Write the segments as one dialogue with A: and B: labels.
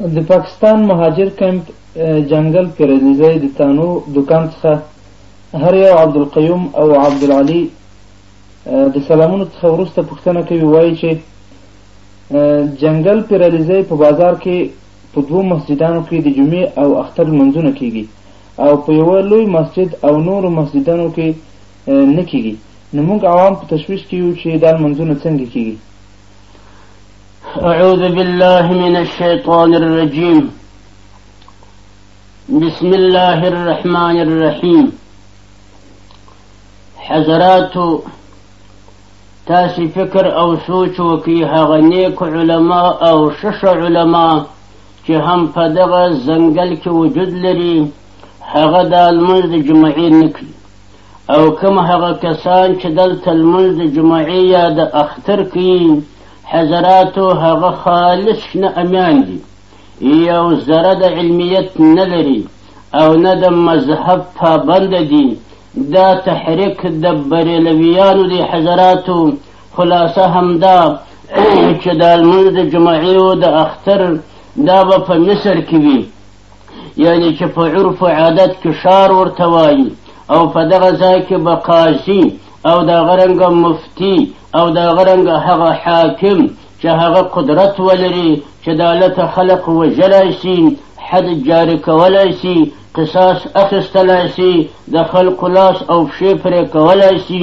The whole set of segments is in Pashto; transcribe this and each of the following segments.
A: د پاکستان مهاجر کمپ جنګل پیرلیزی د تانو دکان څخه هر یو عبدالقیوم او عبدالعلي د سلامونو څخه وروسته پوښتنه کوي وایي چې جنګل پیرلیزی په بازار کې په دوو مسجدانو کې د جمعې او اختر لمونځونه کیږي او په یوه لوی مسجد او نورو مسجدانو کې نه کیږي نو موږ عوام په تشویش کې یو چې دا لمونځونه څنګه کیږي
B: أعوذ بالله من الشيطان الرجيم بسم الله الرحمن الرحيم حضرات تاسي فكر او سوچ وکي هغه نیک علما او شش علما چې هم په دغه ځنګل کې وجود لري هغه د لمونځ د جمعې نه کوي او کوم هغه کسان چې دلته لمونځ د جمعې یا د اختر کوي حضراتو هغه خالص شنه امیان دي یو ذره د علمیت نه لري او نه د مذهب پابند دي دا تحریک د بریلویانو دی حضراتو خلاصه همدا چې د لمونځ د جمعې او د اختر دا به په مصر کې وي یعنی چې په عرف او عادت کې شار ورته وایي او په دغه ځای کې به قاضي او د غرنګ مفتی او د غرنګ هغه حاکم چې هغه قدرت ولري چې د الله خلق وجلای شي حد جاری کولای شي قصاص اخیستلای شي د خلق لاس او پښې پرې کولای شي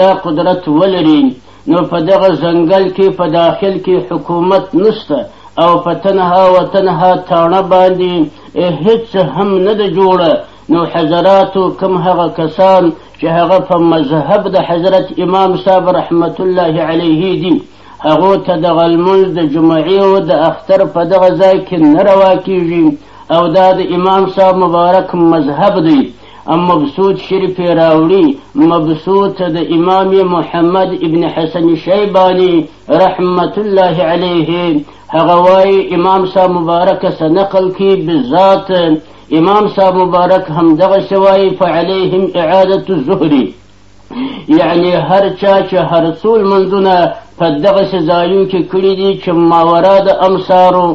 B: دا قدرت ولري نو په دغه ځنګل کې په داخل کې حکومت نشته او په تنها و تنها تاڼه باندې هیڅ هم نه ده جوړه نو حضراتو کم هغه کسان چې هغه په مذهب د حضرت امام صاحب رحمت الله علیه دي هغه ته د غلمل د جمعې او د اختر په دغه ځای کې نه روا کیږي او دا د امام صاحب مبارک مذهب دی مبسوط شریف راوړي مبسوط د امام محمد ابن حسن شیبانی رحمت الله علیه هغه وایي امام صاحب مبارک سره نقل کی بذات امام صاحب مبارک هم دغه شوی فعليهم اعاده الزهري یعنی هر چا چې هر څو لمونځونه په دغسې ځایونو کې کړي دي چې ماورا د امسارو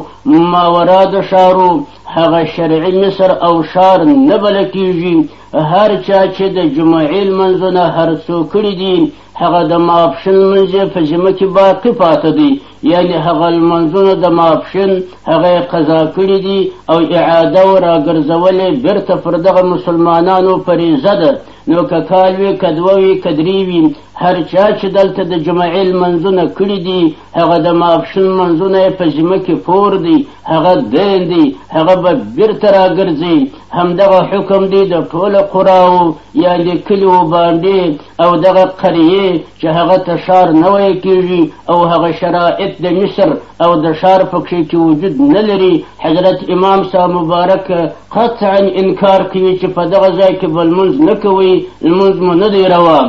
B: ماورا د ښارو هغه شرعي مصر او ښار نه بله کېږي هر چا چې د جمعې لمونځونه هر څو کړي دي هغه د ماپښین لمونځ یې په ذمه کې باقي پاته دی یعنې هغه لمونځونه د ماپښین هغه یې قضا کړي دي او اعاده او راګرځول یې بېرته پر دغه مسلمانانو فریضه ده نو که کال وي که دوه وي که درې وي هر چا چې دلته د جمعې لمنځونه کړي دي هغه د ماپښین لمنځونه یې په ذمه کې پور دی هغه دین دی هغه به بیرته راګرځي همدغه حکم دی د ټوله قراو یا د کلیو باندې او دغه قریې چې هغه ته ښار نه ویل کېږي او هغه شرایط د مصر او د ښار پکښې چې وجود نه لري حضرت امام صاحب مبارک قطعا انکار کوي چې په دغه ځای کې به لمونځ نه کوئ لمونځ مو نه دی روا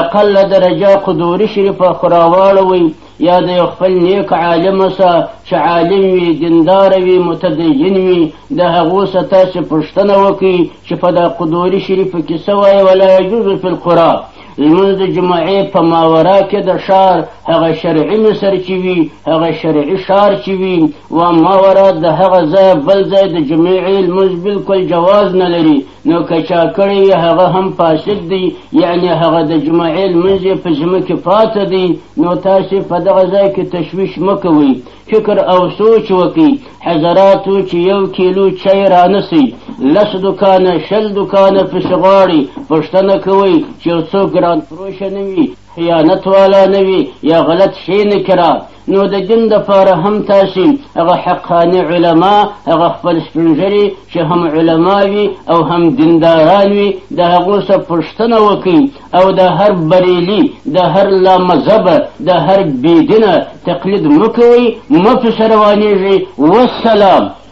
B: اقل درجه قدوري شریفه خو راواړوئ یا د یو خپل نیک عالم سه چې عالم وي دیندار وي متدین وي د هغو سه تاسې پوښتنه وکړئ چې په دا قدوري شریفه کې څه وایي ولا یجوز فی القرآن لمونځ د جمعې په ماورا کې د ښار هغه شرعي مصر چې وي هغه شرعي ښار چې وي و ماورا د هغه ځای بل ځای د جمعې لمونځ بالکل جواز نه لري نو که چا کړی وي هغه هم فاسد دی یعنې هغه د جمعې لمونځ یې په ذمه کې پاته دی نو تاسې په دغه ځای کې تشویش مه کوئ فکر او سوچ وکي حضراتو چې یو کیلو چای رانسی لس دکانه شل دکانه پسې غواړي پوښتنه کوي چې یو څوک ګران فروشه نه وي خیانت والا نه وي یا غلط شی نه کرا نو د دین دپاره هم تاسې هغه حقاني علما هغه خپل سپینږري چې هم علما وي او هم دینداران وي د هغو څخه پوښتنه وکړي او د هر بریلی د هر لا مذهب د هر بی دینه تقلید مکوئ مه پسې روانیږئ والسلام